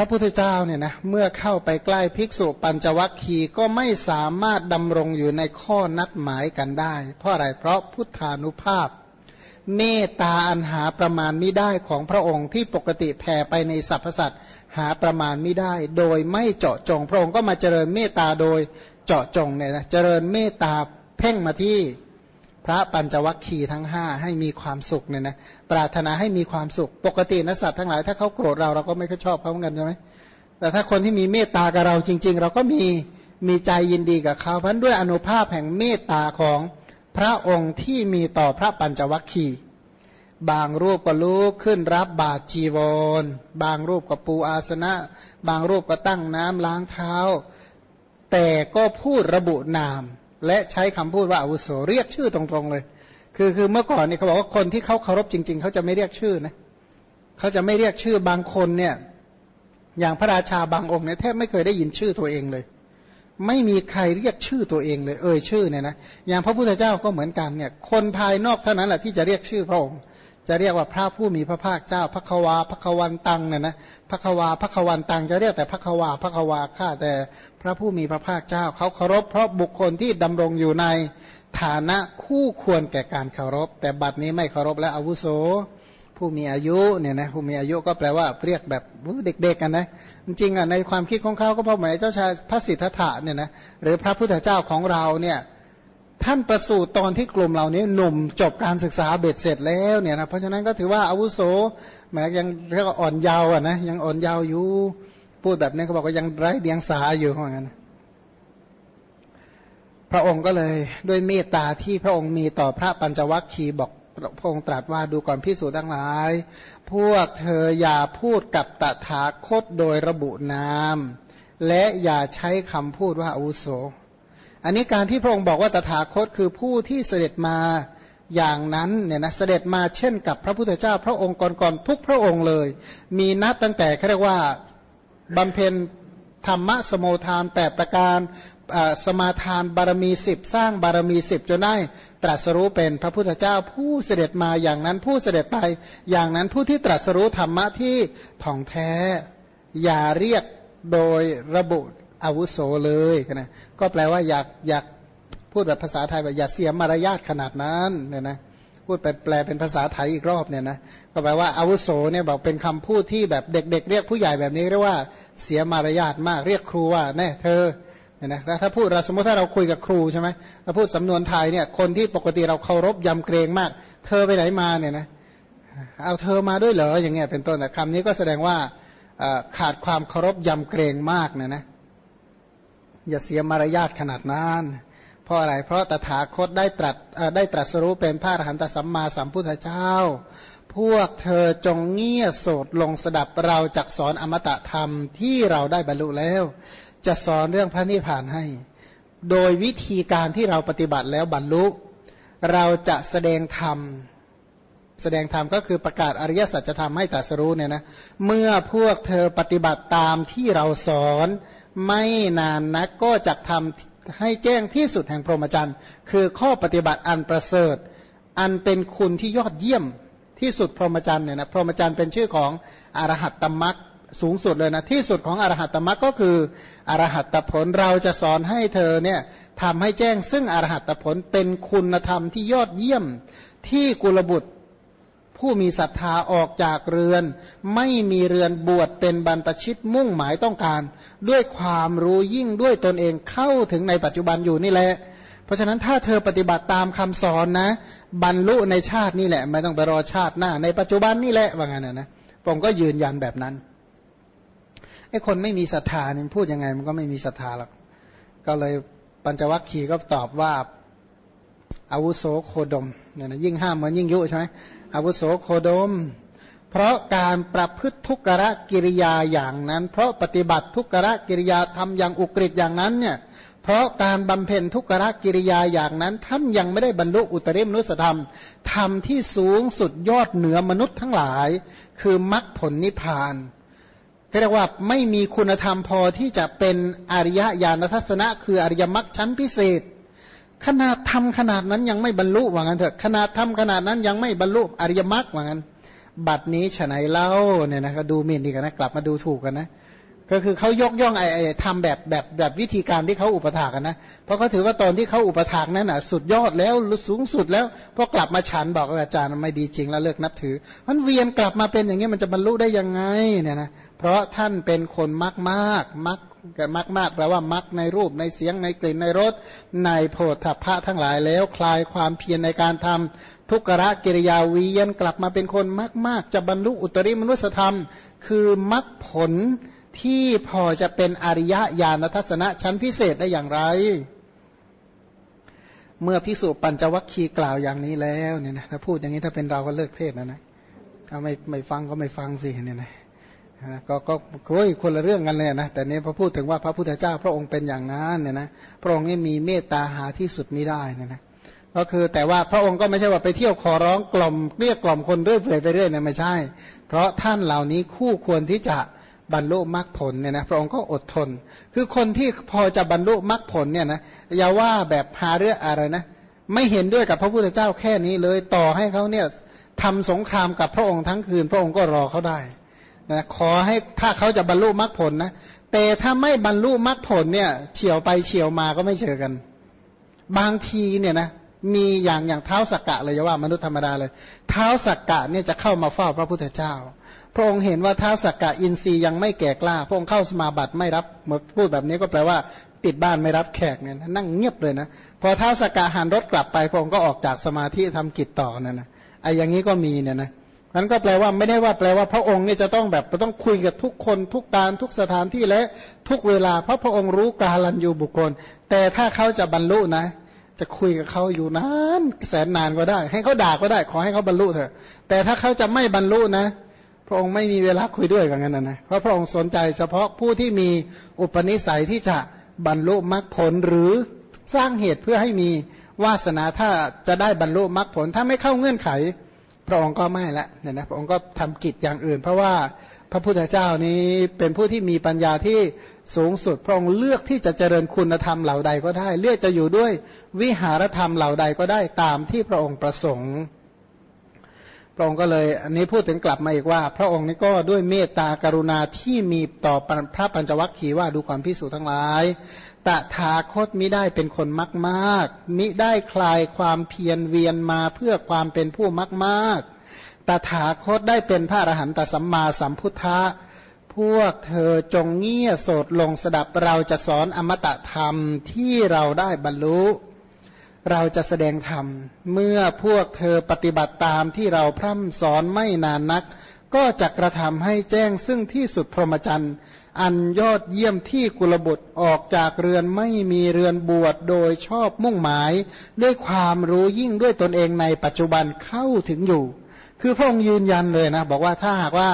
พระพุทธเจ้าเนี่ยนะเมื่อเข้าไปใกล้ภิกษุปัญจวัคคีย์ก็ไม่สามารถดำรงอยู่ในข้อนัดหมายกันได้ เพราะอะไรเพราะพุทธานุภาพ เมตตาอันหาประมาณไม่ได้ของพระองค์ที่ปกติแผ่ไปในสรรพสัตว์หาประมาณไม่ได้ โดยไม่เจาะจงพระองค์ก็มาเจริญเมตตาโดยเจาะจงเนี่ยนะเจริญเมตตาเพ่งมาที่ พระปัญจวัคคีย์ทั้งห้าให้มีความสุขเนี่ยนะปรารถนาให้มีความสุข ปกตินะสัตว์ทั้งหลายถ้าเขาโกรธเราเราก็ไม่ค่อยชอบเขาเหมือนกันใช่ไหมแต่ถ้าคนที่มีเมตตากับเราจริง ๆ เราก็มีมีใจยินดีกับเขาเพราะด้วยอนุภาพแห่งเมตตาของพระองค์ที่มีต่อพระปัญจวัคคีย์บางรูปก็ลุกขึ้นรับบาตรจีวร บางรูปก็ปูอาสนะ บางรูปก็ตั้งน้ำล้างเท้า แต่ก็พูดระบุนาม และใช้คำพูดว่าอาวุโสเรียกชื่อตรงๆเลย คือคือเมื่อก่อนเนี่ยเขาบอกว่าคนที่เขาเคารพจริง ๆ เขาจะไม่เรียกชื่อนะเขาจะไม่เรียกชื่อบางคนเนี่ยอย่างพระราชาบางองค์เนี่ยแทบไม่เคยได้ยินชื่อตัวเองเลย ไม่มีใครเรียกชื่อตัวเองเลย เอ่ยชื่อเนี่ยนะอย่างพระพุทธเจ้าก็เหมือนกันเนี่ยคนภายนอกเท่านั้นแหละที่จะเรียกชื่อพระองค์ จะเรียกว่าพระผู้มีพระภาคเจ้าพระควาพระควันตังเนี่ยนะพระควาพระควันตังจะเรียกแต่พระควาพระควาข้าแต่พระผู้มีพระภาคเจ้า เขาเคารพเพราะบุคคลที่ดำรงอยู่ในฐานะคู่ควรแก่การเคารพ แต่บัดนี้ไม่เคารพและอาวุโส ผู้มีอายุเนี่ยนะผู้มีอายุก็แปลว่าเรียกแบบเด็กๆกันนะจริงๆอะในความคิดของเขาก็พอหมายเจ้าชายพระสิทธัตถะเนี่ยนะหรือพระพุทธเจ้าของเราเนี่ย ท่านประสูติตอนที่กลุ่มเหล่านี้หนุ่มจบการศึกษาเบ็ดเสร็จแล้วเนี่ยนะเพราะฉะนั้นก็ถือว่าอาวุโสแม้ยังเรียกว่าอ่อนเยาว์อะนะยังอ่อนเยาว์อยู่พูดแบบนี้เขาบอกว่ายังไร้เดียงสาอยู่เหมือนกันพระองค์ก็เลยด้วยเมตตาที่พระองค์มีต่อพระปัญจวัคคีย์บอกพระองค์ตรัสว่าดูก่อนพิสูจน์ทั้งหลาย พวกเธออย่าพูดกับตถาคตโดยระบุนาม และอย่าใช้คำพูดว่าอาวุโส อันนี้การที่พระองค์บอกว่าตถาคตคือผู้ที่เสด็จมาอย่างนั้นเนี่ยนะเสด็จมาเช่นกับพระพุทธเจ้า พระองค์ก่อนๆทุกพระองค์เลย มีนับตั้งแต่เขาเรียกว่าบำเพ็ญธรรมะสมุทานแต่ประการสมาทานบารมีสิบสร้างบารมีสิบจนได้ตรัสรู้เป็นพระพุทธเจ้าผู้เสด็จมาอย่างนั้นผู้เสด็จไป อย่างนั้นผู้ที่ตรัสรู้ธรรมะที่ท่องแท้ อย่าเรียกโดยระบุ อาวุโสเลยนะก็แปลว่าอยากอยากพูดแบบภาษาไทยแบบอย่าเสียมารยาทขนาดนั้นเนี่ยนะพูดไปแปลเป็นภาษาไทยอีกรอบเนี่ยนะก็แปลว่าอาวุโสเนี่ยบอกเป็นคำพูดที่แบบเด็ก ๆ เรียกผู้ใหญ่แบบนี้เรียกว่าเสียมารยาทมากเรียกครูว่าแน่เธอเนี่ยนะถ้าพูดเราสมมติถ้าเราคุยกับครูใช่ไหมถ้าพูดสำนวนไทยเนี่ยคนที่ปกติเราเคารพยำเกรงมาก เธอไปไหนมาเนี่ยนะเอาเธอมาด้วยเหรออย่างเงี้ยเป็นต้นแต่คำนี้ก็แสดงว่าขาดความเคารพยำเกรงมากเนี่ยนะ อย่าเสียมารยาทขนาดนั้นเพราะอะไร เพราะตถาคตได้ตรัสได้ตรัสรู้เป็นพระอรหันตสัมมาสัมพุทธเจ้า พวกเธอจงเงี่ยโสดลงสดับเราจักสอนอมตะธรรมที่เราได้บรรลุแล้ว จะสอนเรื่องพระนิพพานให้ โดยวิธีการที่เราปฏิบัติแล้วบรรลุ เราจะแสดงธรรมแสดงธรรมก็คือประกาศอริยสัจธรรมให้ตรัสรู้เนี่ยนะเมื่อพวกเธอปฏิบัติตามที่เราสอน ไม่นานนักก็จะทำให้แจ้งที่สุดแห่งพรหมจรรย์ คือข้อปฏิบัติอันประเสริฐ อันเป็นคุณที่ยอดเยี่ยมที่สุดพรหมจรรย์เนี่ยนะพรหมจรรย์เป็นชื่อของอรหัตตมรักสูงสุดเลยนะที่สุดของอรหัตตมรักก็คืออรหัตตผลเราจะสอนให้เธอเนี่ยทำให้แจ้งซึ่งอรหัตตผลเป็นคุณธรรมที่ยอดเยี่ยมที่กุลบุตร ผู้มีศรัทธาออกจากเรือน ไม่มีเรือนบวชเป็นบรรพชิตมุ่งหมายต้องการ ด้วยความรู้ยิ่งด้วยตนเองเข้าถึงในปัจจุบันอยู่นี่แหละ เพราะฉะนั้นถ้าเธอปฏิบัติตามคำสอนนะ บรรลุในชาตินี่แหละ ไม่ต้องไปรอชาติหน้า ในปัจจุบันนี่แหละว่างั้นนะผมก็ยืนยันแบบนั้นไอ้คนไม่มีศรัทธานี่พูดยังไงมันก็ไม่มีศรัทธาหรอกก็เลยปัญจวัคคีย์ก็ตอบว่า อาวุโสโคดมเนี่ยนะยิ่งห้ามเหมือนยิ่งยุใช่ไหมอาวุโสโคดม เพราะการประพฤติทุกรกิริยาอย่างนั้น เพราะปฏิบัติทุกรกิริยาทำอย่างอุกฤษอย่างนั้นเนี่ยเพราะการบำเพ็ญทุกรกิริยาอย่างนั้น ท่านยังไม่ได้บรรลุอุตริมนุสธรรมธรรมที่สูงสุดยอดเหนือมนุษย์ทั้งหลาย คือมรรคผลนิพพานเรียกว่าไม่มีคุณธรรมพอที่จะเป็นอริยญาณทัศนะ คืออริยมรรคชั้นพิเศษ ขนาดทำขนาดนั้นยังไม่บรรลุว่างั้นเถอะขนาดทำขนาดนั้นยังไม่บรรลุอริยมรรคว่างั้น บัดนี้ฉไหนเล่าเนี่ยนะก็ดูหมิ่นดีกันนะกลับมาดูถูกกันนะก็คือเขายกย่องไอ้ไอ้ทำแบบแบบแบบวิธีการที่เขาอุปถากันนะ เพราะเขาถือว่าตอนที่เขาอุปถากนั้นอะ สุดยอดแล้วสูงสุดแล้วพอกลับมาฉันบอกอาจารย์ไม่ดีจริงแล้วเลิกนับถือมันเวียนกลับมาเป็นอย่างนี้มันจะบรรลุได้ยังไงเนี่ยนะเพราะท่านเป็นคนมากมากมัก มากมากแปลว่ามักในรูปในเสียงในกลิ่นในรสในโพธพะทั้งหลายแล้วคลายความเพียรในการทำทุกระกิริยาวียนกลับมาเป็นคนมากมากจะบรรลุอุตริมนุสธรรม คือมรรคผลที่พอจะเป็นอริยญาณทัศนะชั้นพิเศษได้อย่างไร เมื่อพิสูจปัญจวัคคีย์กล่าวอย่างนี้แล้วเนี่ยนะถ้าพูดอย่างนี้ถ้าเป็นเราก็เลิกเทศนะนะถ้าไม่ไม่ฟังก็ไม่ฟังสิเนี่ยนะ ก็ก็คุยคนละเรื่องกันเลยนะแต่นี้พอพูดถึงว่าพระพุทธเจ้าพระองค์เป็นอย่างนั้นเนี่ยนะพระองค์นี่มีเมตตาหาที่สุดไม่ได้เนี่ยนะก็คือแต่ว่าพระองค์ก็ไม่ใช่ว่าไปเที่ยวขอร้องกล่อมเรียกกล่อมคนเรื่อยเปื่อยไปเรื่อยนะไม่ใช่ เพราะท่านเหล่านี้คู่ควรที่จะบรรลุมรรคผลเนี่ยนะพระองค์ก็อดทน คือคนที่พอจะบรรลุมรรคผลเนี่ยนะอย่าว่าแบบหาเรื่องอะไรนะ ไม่เห็นด้วยกับพระพุทธเจ้าแค่นี้เลยต่อให้เขาเนี่ยทำสงครามกับพระองค์ทั้งคืน พระองค์ก็รอเขาได้ นะขอให้ถ้าเขาจะบรรลุมรรคผลนะแต่ถ้าไม่บรรลุมรรคผลเนี่ยเฉียวไปเฉียวมาก็ไม่เจอกัน บางทีเนี่ยนะมีอย่างอย่างเท้าสักกะเลยว่ามนุษย์ธรรมดาเลยเท้าสักกะเนี่ยจะเข้ามาเฝ้าพระพุทธเจ้า พระองค์เห็นว่าเท้าสักกะอินทรีย์ยังไม่แก่กล้า พระองค์เข้าสมาบัติไม่รับเมื่อพูดแบบนี้ก็แปลว่าปิดบ้านไม่รับแขกเนี่ยนั่งเงียบเลยนะพอเท้าสักกะหันรถกลับไปพระองค์ก็ออกจากสมาธิทำกิจต่อนั่นนะไอ้อย่างนี้ก็มีเนี่ยนะ นั้นก็แปลว่าไม่ได้ว่าแปลว่าพระองค์เนี่ยจะต้องแบบต้องคุยกับทุกคนทุกการทุกสถานที่และทุกเวลา เพราะพระองค์รู้กาลันยูบุคคล แต่ถ้าเขาจะบรรลุนะ จะคุยกับเขาอยู่นานแสนนานก็ได้ ให้เขาด่าก็ได้ ขอให้เขาบรรลุเถอะ แต่ถ้าเขาจะไม่บรรลุนะ พระองค์ไม่มีเวลาคุยด้วยกันนั้นนะเพราะพระองค์สนใจเฉพาะผู้ที่มีอุปนิสัยที่จะบรรลุมรรคผลหรือสร้างเหตุเพื่อให้มีวาสนาถ้าจะได้บรรลุมรรคผล ถ้าไม่เข้าเงื่อนไข พระองค์ก็ไม่ละเนี่ยนะพระองค์ก็ทำกิจอย่างอื่น เพราะว่าพระพุทธเจ้านี้เป็นผู้ที่มีปัญญาที่สูงสุด พระองค์เลือกที่จะเจริญคุณธรรมเหล่าใดก็ได้ เลือกจะอยู่ด้วยวิหารธรรมเหล่าใดก็ได้ตามที่พระองค์ประสงค์ ระองค์ก็เลยอันนี้พูดถึงกลับมาอีกว่า พระองค์นี้ก็ด้วยเมตตากรุณาที่มีต่อพระปัญจวัคคีย์ว่าดูความพิสูจน์ทั้งหลาย ตถาคตมิได้เป็นคนมากมากมิได้คลายความเพียรเวียนมาเพื่อความเป็นผู้มากมากตถาคตได้เป็นพระอรหันตสัมมาสัมพุทธะพวกเธอจงเงี่ยโสดลงสดับเราจะสอนอมตะธรรมที่เราได้บรรลุ เราจะแสดงธรรม เมื่อพวกเธอปฏิบัติตามที่เราพร่ำสอนไม่นานนัก ก็จะกระทำให้แจ้งซึ่งที่สุดพรหมจรรย์อันยอดเยี่ยมที่กุลบุตรออกจากเรือนไม่มีเรือนบวชโดยชอบมุ่งหมาย ด้วยความรู้ยิ่งด้วยตนเองในปัจจุบันเข้าถึงอยู่ คือพระองค์ยืนยันเลยนะ บอกว่าถ้าหากว่า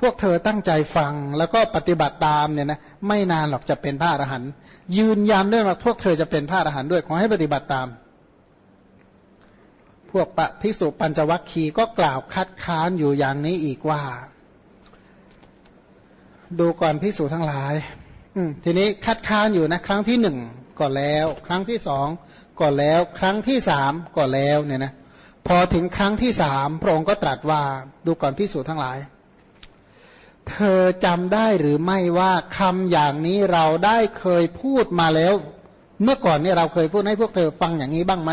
พวกเธอตั้งใจฟังแล้วก็ปฏิบัติตามเนี่ยนะไม่นานหรอกจะเป็นพระอรหันต์ ยืนยันด้วยว่าพวกเธอจะเป็นพระอรหันต์ด้วยขอให้ปฏิบัติตาม พวกปะภิกษุปัญจวัคคีย์ก็กล่าวคัดค้านอยู่อย่างนี้อีกว่า ดูก่อนภิกษุทั้งหลายทีนี้คัดค้านอยู่นะครั้งที่หนึ่งก็แล้ว ครั้งที่สองก็แล้ว ครั้งที่สามก็แล้วเนี่ยนะพอถึงครั้งที่สามพระองค์ก็ตรัสว่าดูก่อนภิกษุทั้งหลาย เธอจำได้หรือไม่ว่าคำอย่างนี้เราได้เคยพูดมาแล้ว เมื่อก่อนเนี่ยเราเคยพูดให้พวกเธอฟังอย่างนี้บ้างไหม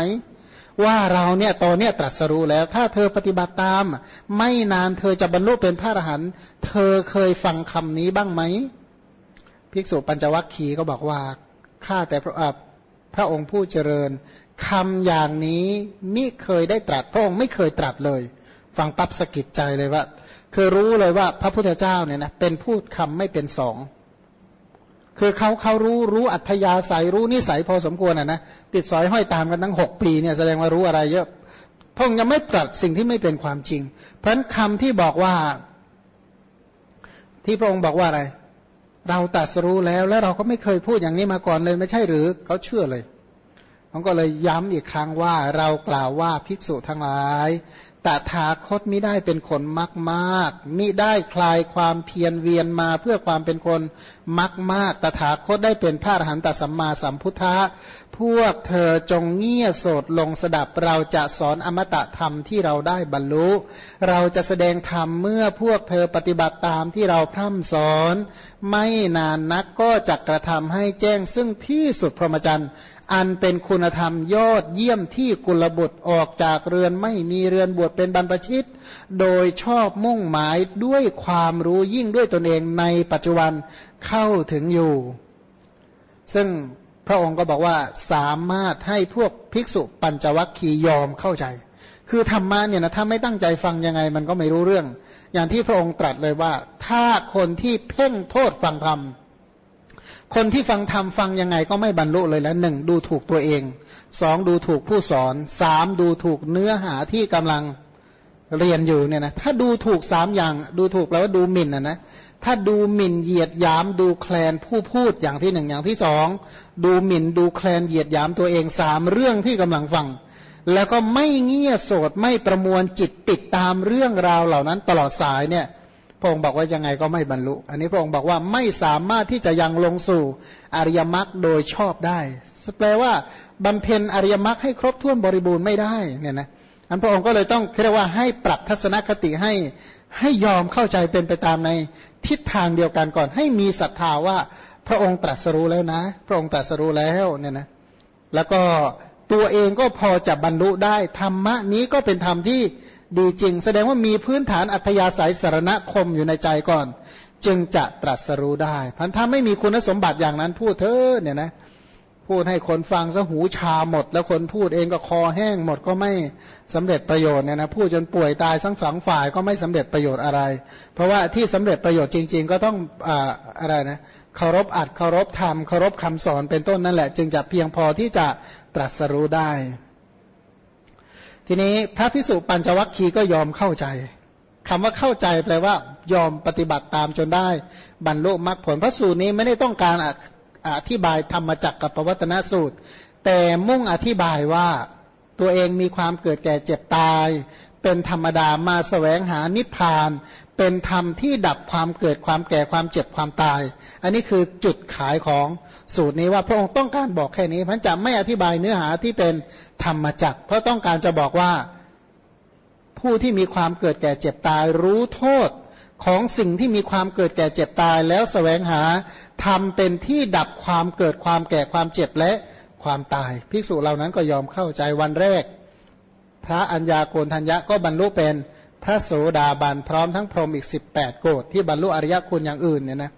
ว่าเราเนี่ยตอนเนี้ยตรัสรู้แล้ว ถ้าเธอปฏิบัติตาม ไม่นานเธอจะบรรลุเป็นพระอรหันต์เธอเคยฟังคำนี้บ้างไหมภิกษุปัญจวัคคีย์ก็บอกว่าข้าแต่พระพระองค์ผู้เจริญคำอย่างนี้มิเคยได้ตรัสพระองค์ไม่เคยตรัสเลย ฟังปั๊บสะกิดใจเลยว่า คือรู้เลยว่าพระพุทธเจ้าเนี่ยนะเป็นพูดคำไม่เป็นสองคือเขาเขารู้รู้อัธยาศัยรู้นิสัยพอสมควรอะนะติดสอยห้อยตามกันทั้งหกปีเนี่ยแสดงว่ารู้อะไรเยอะพงยังไม่ตรัสสิ่งที่ไม่เป็นความจริง เพราะนั้นคำที่บอกว่า ที่พระองค์บอกว่าอะไร เราตัดสรู้แล้วแล้วเราก็ไม่เคยพูดอย่างนี้มาก่อนเลยไม่ใช่หรือเขาเชื่อเลยเขาก็เลยย้ำอีกครั้งว่าเรากล่าวว่าภิกษุทั้งหลาย ตถาคตมิได้เป็นคนมักมากมิได้คลายความเพียรเวียนมาเพื่อความเป็นคนมักมาก ตถาคตได้เป็นพระอรหันตสัมมาสัมพุทธะ พวกเธอจงเงี่ยโสดลงสดับเราจะสอนอมตะธรรมที่เราได้บรรลุ เราจะแสดงธรรมเมื่อพวกเธอปฏิบัติตามที่เราพร่ำสอน ไม่นานนักก็จะกระทำให้แจ้งซึ่งที่สุดพรหมจรรย์อันเป็นคุณธรรมยอดเยี่ยมที่กุลบุตรออกจากเรือนไม่มีเรือนบวชเป็นบรรพชิต โดยชอบมุ่งหมายด้วยความรู้ยิ่งด้วยตนเองในปัจจุบันเข้าถึงอยู่ ซึ่ง พระองค์ก็บอกว่าสามารถให้พวกภิกษุปัญจวัคคียอมเข้าใจ คือธรรมะเนี่ยนะถ้าไม่ตั้งใจฟังยังไงมันก็ไม่รู้เรื่อง อย่างที่พระองค์ตรัสเลยว่า ถ้าคนที่เพ่งโทษฟังธรรมคนที่ฟังธรรมฟังยังไงก็ไม่บรรลุเลยแล้วหนึ่งดูถูกตัวเองสองดูถูกผู้สอนสามดูถูกเนื้อหาที่กำลัง เรียนอยู่เนี่ยนะถ้าดูถูกสามอย่าง ดูถูกแล้วว่าดูหมิ่นนะนะถ้าดูหมิ่นเหยียดยามดูแคลนผู้พูดอย่างที่หนึ่งอย่างที่สองดูหมิ่นดูแคลนเหยียดยามตัวเองสามเรื่องที่กำลังฟัง แล้วก็ไม่เงี่ยโสดไม่ประมวลจิตติดตามเรื่องราวเหล่านั้นตลอดสายเนี่ยพระองค์บอกว่ายังไงก็ไม่บรรลุ อันนี้พระองค์บอกว่าไม่สามารถที่จะยังลงสู่อริยมรรคโดยชอบได้แปลว่าบำเพ็ญอริยมรรคให้ครบถ้วนบริบูรณ์ไม่ได้เนี่ยนะ อันพระองค์ก็เลยต้องเรียกว่าให้ปรับทัศนคติให้ให้ยอมเข้าใจเป็นไปตามในทิศทางเดียวกันก่อน ให้มีศรัทธาว่าพระองค์ตรัสรู้แล้วนะ พระองค์ตรัสรู้แล้วเนี่ยนะแล้วก็ตัวเองก็พอจะบรรลุได้ธรรมะนี้ก็เป็นธรรมที่ดีจริง แสดงว่ามีพื้นฐานอัธยาศัยสารณคมอยู่ในใจก่อน จึงจะตรัสรู้ได้พันถ้าไม่มีคุณสมบัติอย่างนั้นพูดเธอเนี่ยนะ พูดให้คนฟังซะหูชาหมด แล้วคนพูดเองก็คอแห้งหมดก็ไม่สำเร็จประโยชน์เนี่ยนะพูดจนป่วยตายทั้งสองฝ่ายก็ไม่สำเร็จประโยชน์อะไร เพราะว่าที่สำเร็จประโยชน์จริง ๆ ก็ต้องออะไรนะเคารพอัดเคารพธรรมเคารพคำสอนเป็นต้นนั่นแหละ จึงจะเพียงพอที่จะตรัสรู้ได้ ทีนี้พระพิสุปัญจวัคคีย์ก็ยอมเข้าใจคำว่าเข้าใจแปลว่ายอมปฏิบัติตามจนได้ บรรลุมรรคผลพระสูตรนี้ไม่ได้ต้องการ อธิบายธรรมจักรกับปวัตนสูตร แต่มุ่งอธิบายว่าตัวเองมีความเกิดแก่เจ็บตาย เป็นธรรมดามาสแสวงหานิพพาน เป็นธรรมที่ดับความเกิดความแก่ความเจ็บความตาย อันนี้คือจุดขายของสูตรนี้ว่าพระองค์ต้องการบอกแค่นี้พันจะไม่อธิบายเนื้อหาที่เป็นธรรมจักรเพราะต้องการจะบอกว่าผู้ที่มีความเกิดแก่เจ็บตายรู้โทษ ของสิ่งที่มีความเกิดแก่เจ็บตายแล้วสแสวงหาทำเป็นที่ดับความเกิดความแก่ความเจ็บและความตาย ภิกษุเหล่านั้นก็ยอมเข้าใจวันแรก พระัญญาโกณทัญญะก็บรรลุเป็นพระโสดาบันพร้อมทั้งพรหมอีก 18 โกดที่บรรลุอริยคุณอย่างอื่นเนี่ยนะ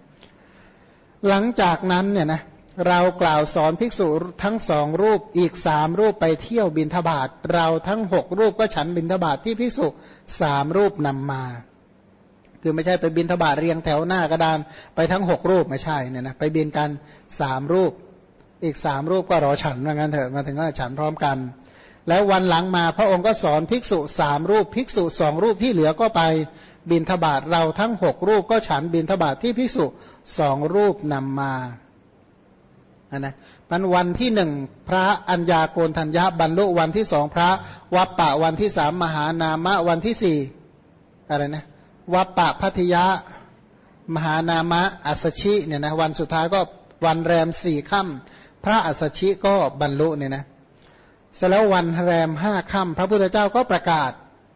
หลังจากนั้นเนี่ยนะเรากล่าวสอนภิกษุทั้งสองรูปอีกสามรูปไปเที่ยวบินทบาทเราทั้งหกรูปก็ฉันบินทบาทที่ภิกษุสามรูปนำมา คือไม่ใช่ไปบินทบาทเรียงแถวหน้ากระดานไปทั้งหกรูปไม่ใช่เนี่ยนะไปบินกันสามรูป อีกสามรูปก็รอฉันว่างั้นเถอะมาถึงก็ฉันพร้อมกัน แล้ววันหลังมาพระองค์ก็สอนภิกษุสามรูป ภิกษุสองรูปที่เหลือก็ไปบินทบาทเราทั้งหกรูปก็ฉันบินทบาทที่ภิกษุสองรูปนำมาอันนะมันวันที่หนึ่งพระอัญญาโกณทัญญาบรรลุวันที่สองพระวัปปะวันที่สามมหานามะวันที่สี่อะไรนะ วัปปะพัทยะ มหานามะอัสชิเนี่ยนะวันสุดท้ายก็วันแรมสี่ค่ำพระอัสชิก็บรรลุเนี่ยนะเสร็จแล้ววันแรมห้าค่ำพระพุทธเจ้าก็ประกาศ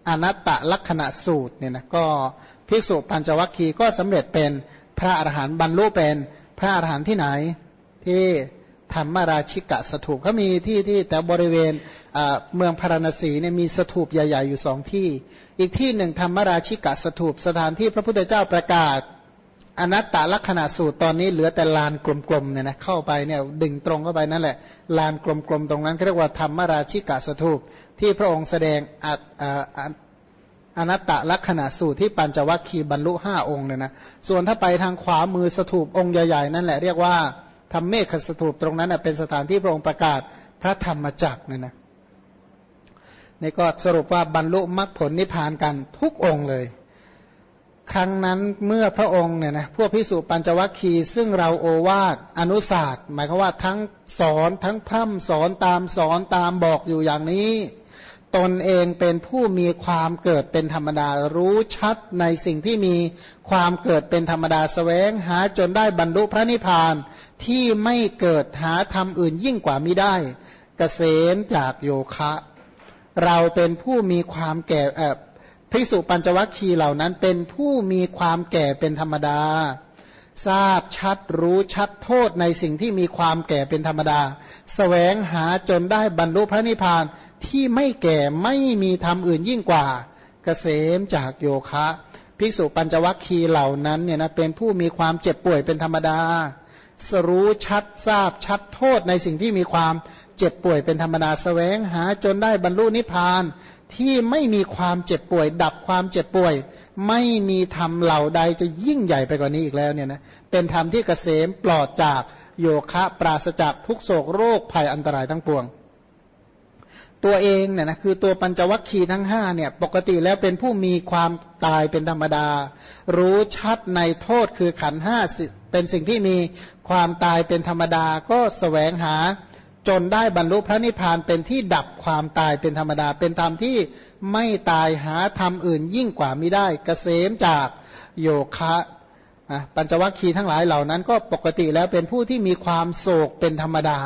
อนัตตลักษณะสูตรเนี่ยนะก็ภิกษุปัญจวัคคีย์ก็สำเร็จเป็นพระอรหันต์บรรลุเป็นพระอรหันต์ที่ไหน ที่ธรรมราชิกะสถูปเขามีที่ที่แต่บริเวณ เมืองพาราณสีเนี่ยมีสถูปใหญ่ ๆ อยู่สองที่ อีกที่หนึ่งธรรมราชิกะสถูปสถานที่พระพุทธเจ้าประกาศ อนัตตลักษณะสูตรตอนนี้เหลือแต่ลานกลมๆเนี่ยนะเข้าไปเนี่ยดึงตรงเข้าไปนั่นแหละลานกลมๆตรงนั้นเรียกว่าธรรมราชิกะสถูปที่พระองค์แสดงอนัตตลักษณะสูตรที่ปัญจวัคคีย์บรรลุห้าองค์เนี่ยนะส่วนถ้าไปทางขวามือสถูปองค์ใหญ่ๆนั่นแหละเรียกว่าทำเมฆสถูปตรงนั้นเป็นสถานที่พระองค์ประกาศพระธรรมจักรเนี่ยนะ นี่ก็สรุปว่าบรรลุมรรคผลนิพพานกันทุกองค์เลย ครั้งนั้นเมื่อพระองค์เนี่ยนะพวกพิสุปัญจวัคคีย์ซึ่งเราโอวาทอนุศาสตร์หมายความว่าทั้งสอนทั้งพร่ำสอนตามสอนตามบอกอยู่อย่างนี้ ตนเองเป็นผู้มีความเกิดเป็นธรรมดารู้ชัดในสิ่งที่มีความเกิดเป็นธรรมดาสแสวงหาจนได้บรรลุพระนิพพานที่ไม่เกิดหาธรรมอื่นยิ่งกว่ามิได้กเกษมจากโยคะ เราเป็นผู้มีความแก่ภิกษุปัญจวัคคีย์เหล่านั้นเป็นผู้มีความแก่เป็นธรรมดา ทราบชัดรู้ชัดโทษในสิ่งที่มีความแก่เป็นธรรมดาสแสวงหาจนได้บรรลุพระนิพพานที่ไม่แก่ไม่มีธรรมอื่นยิ่งกว่ากเกษมจากโยคะ ภิกษุปัญจวัคคีย์เหล่านั้นเนี่ยนะเป็นผู้มีความเจ็บป่วยเป็นธรรมดา สรู้ชัดทราบชัดโทษในสิ่งที่มีความ เจ็บป่วยเป็นธรรมดาสแสวงหาจนได้บรรลุนิพพานที่ไม่มีความเจ็บป่วย ดับความเจ็บป่วย ไม่มีธรรมเหล่าใดจะยิ่งใหญ่ไปกว่านี้อีกแล้วเนี่ยนะเป็นธรรมที่เกษมปลอดจากโยคะปราศจากทุกโศกโรคภัยอันตรายทั้งปวง ตัวเองเนี่ยนะคือตัวปัญจวัคคีย์ทั้งห้าเนี่ยปกติแล้วเป็นผู้มีความตายเป็นธรรมดา รู้ชัดในโทษคือขันห้าเป็นสิ่งที่มีความตายเป็นธรรมดาก็สแสวงหา จนได้บรรลุพระนิพพานเป็นที่ดับความตายเป็นธรรมดา เป็นธรรมที่ไม่ตายหาธรรมอื่นยิ่งกว่ามิได้กเกษมจากโยคะปัญจวัคคีย์ทั้งหลายเหล่านั้น ก็ปกติแล้วเป็นผู้ที่มีความโศกเป็นธรรมดา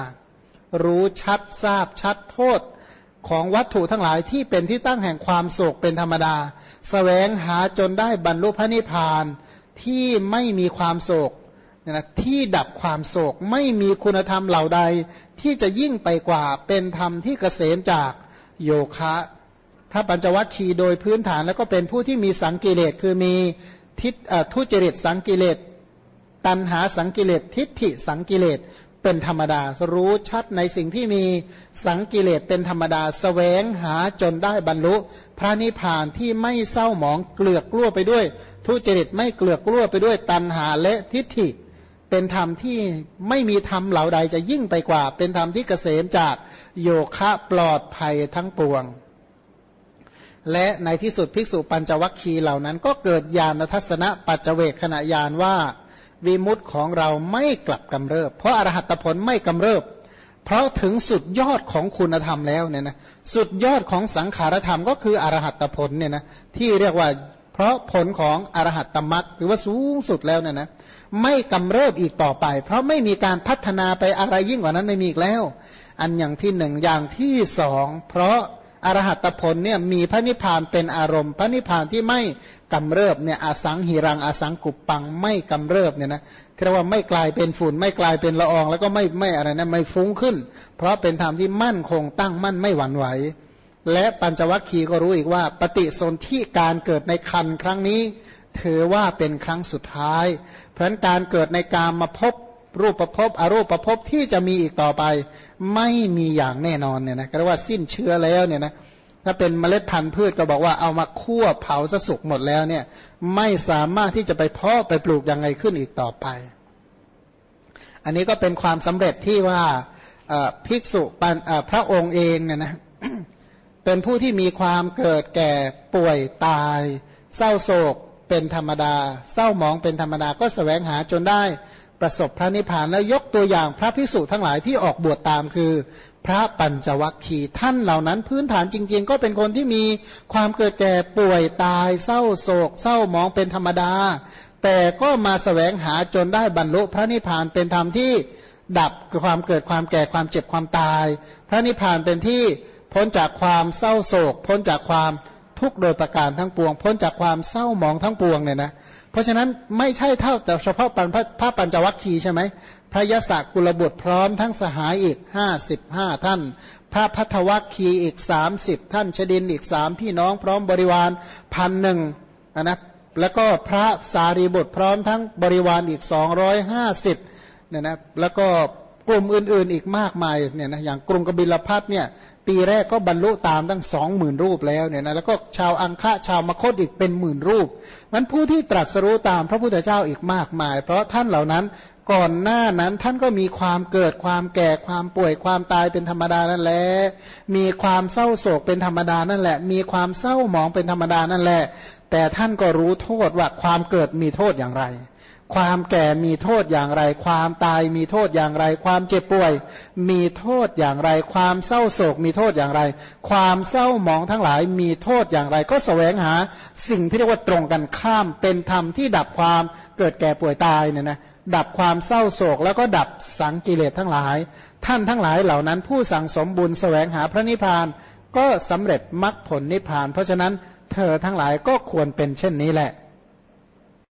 รู้ชัดทราบชัดโทษของวัตถุทั้งหลายที่เป็นที่ตั้งแห่งความโศกเป็นธรรมดาสแสวงหาจนได้บรรลุพระนิพพานที่ไม่มีความโศก นะที่ดับความโศกไม่มีคุณธรรมเหล่าใด ที่จะยิ่งไปกว่าเป็นธรรมที่เกษมจากโยคะพระปัญจวัคคีย์โดยพื้นฐานแล้วก็เป็นผู้ที่มีสังกิเลสคือมีทิฏทุจริตสังกิเลสตันหาสังกิเลสทิฏฐิสังกิเลสเป็นธรรมดา รู้ชัดในสิ่งที่มีสังกิเลสเป็นธรรมดาสแสวงหาจนได้บรรลุ พระนิพพานที่ไม่เศร้าหมองเกลือกกลั้วไปด้วย ทุจริตไม่เกลือกกลั้วไปด้วยตันหาและทิฏฐิ เป็นธรรมที่ไม่มีธรรมเหล่าใดจะยิ่งไปกว่า เป็นธรรมที่เกษมจากโยคะปลอดภัยทั้งปวง และในที่สุดภิกษุปัญจวัคคีย์เหล่านั้นก็เกิดญาณทัศนะปัจเจเวกขณะญาณว่าวิมุตของเราไม่กลับกำเริบ เพราะอรหัตผลไม่กำเริบ เพราะถึงสุดยอดของคุณธรรมแล้วเนี่ยนะสุดยอดของสังขารธรรมก็คืออรหัตผลเนี่ยนะที่เรียกว่า เพราะผลของอรหัตตมรักหรือว่าสูงสุดแล้วเนี่ยนะไม่กำเริบอีกต่อไป เพราะไม่มีการพัฒนาไปอะไรยิ่งกว่านั้นไม่มีอีกแล้ว อันอย่างที่หนึ่งอย่างที่สองเพราะอรหัตผลเนี่ยมีพระนิพพานเป็นอารมณ์ พระนิพพานที่ไม่กำเริบเนี่ยอสังหิรังอสังกุปปังไม่กำเริบเนี่ยนะเรียกว่าไม่กลายเป็นฝุ่นไม่กลายเป็นละออง แล้วก็ไม่ไม่อะไรนะไม่ฟุ้งขึ้น เพราะเป็นธรรมที่มั่นคงตั้งมั่นไม่หวั่นไหว และปัญจวัคคีย์ก็รู้อีกว่า ปฏิสนธิการเกิดในคันครั้งนี้ถือว่าเป็นครั้งสุดท้าย เพราะการเกิดในการมาพบรูปประพบอรูปประพบที่จะมีอีกต่อไป ไม่มีอย่างแน่นอนเนี่ยนะก็เรียกว่าสิ้นเชื้อแล้วเนี่ยนะถ้าเป็นเมล็ดพันธุ์พืชก็บอกว่าเอามาคั่วเผาสสุกหมดแล้วเนี่ยไม่สามารถที่จะไปเพาะไปปลูกยังไงขึ้นอีกต่อไป อันนี้ก็เป็นความสำเร็จที่ว่าภิกษุพระองค์เองเนี่ยนะ เป็นผู้ที่มีความเกิดแก่ป่วยตาย เศร้าโศกเป็นธรรมดา เศร้าหมองเป็นธรรมดาก็สแสวงหาจนได้ประสบพระนิพพานแล้วยกตัวอย่างพระพิสุทั้งหลายที่ออกบวชตามคือ พระปัญจวัคคีย์ท่านเหล่านั้นพื้นฐานจริง ๆ ก็เป็นคนที่มีความเกิดแก่ป่วยตาย เศร้าโศก เศร้าหมองเป็นธรรมดา แต่ก็มาสแสวงหาจนได้บรรลุพระนิพพานเป็นธรรมที่ดับความเกิดความแก่ความเจ็บความตาย พระนิพพานเป็นที่ พ้นจากความเศร้าโศก พ้นจากความทุกข์โดยประการทั้งปวง พ้นจากความเศร้าหมองทั้งปวงเนี่ยนะเพราะฉะนั้นไม่ใช่เท่าแต่เฉพาะปัญพระปัญจวัคคีย์ใช่ไหมพระยศกุลบุตรพร้อมทั้งสหายอีกห้าสิบห้าท่าน พระพัทวัคคีย์อีกสามสิบท่านชดินอีกสามพี่น้องพร้อมบริวารพันหนึ่งนะแล้วก็พระสารีบุตรพร้อมทั้งบริวารอีกสองร้อยห้าสิบเนี่ยนะแล้วก็กลุ่มอื่นๆอีกมากมายเนี่ยนะอย่างกรุงกบิลพัทเนี่ย ปีแรกก็บรรลุตามตั้งสองหมื่นรูปแล้วเนี่ยนะแล้วก็ชาวอังคะชาวมคตอีกเป็นหมื่นรูปมันผู้ที่ตรัสรู้ตามพระพุทธเจ้าอีกมากมาย เพราะท่านเหล่านั้นก่อนหน้านั้นท่านก็มีความเกิดความแก่ความป่วยความตายเป็นธรรมดานั่นแหละมีความเศร้าโศกเป็นธรรมดานั่นแหละ มีความเศร้าหมองเป็นธรรมดานั่นแหละ แต่ท่านก็รู้โทษว่าความเกิดมีโทษอย่างไร ความแก่มีโทษอย่างไร ความตายมีโทษอย่างไร ความเจ็บป่วย มีโทษอย่างไร ความเศร้าโศกมีโทษอย่างไร ความเศร้าหมองทั้งหลายมีโทษอย่างไร ก็แสวงหาสิ่งที่เรียกว่าตรงกันข้ามเป็นธรรมที่ดับความเกิดแก่ป่วยตายเนี่ยนะดับความเศร้าโศกแล้วก็ดับสังกิเลสทั้งหลาย ท่านทั้งหลายเหล่านั้น ผู้สั่งสมบุญแสวงหาพระนิพพาน ก็สำเร็จมรรคผลนิพพาน เพราะฉะนั้นเธอทั้งหลายก็ควรเป็นเช่นนี้แหละ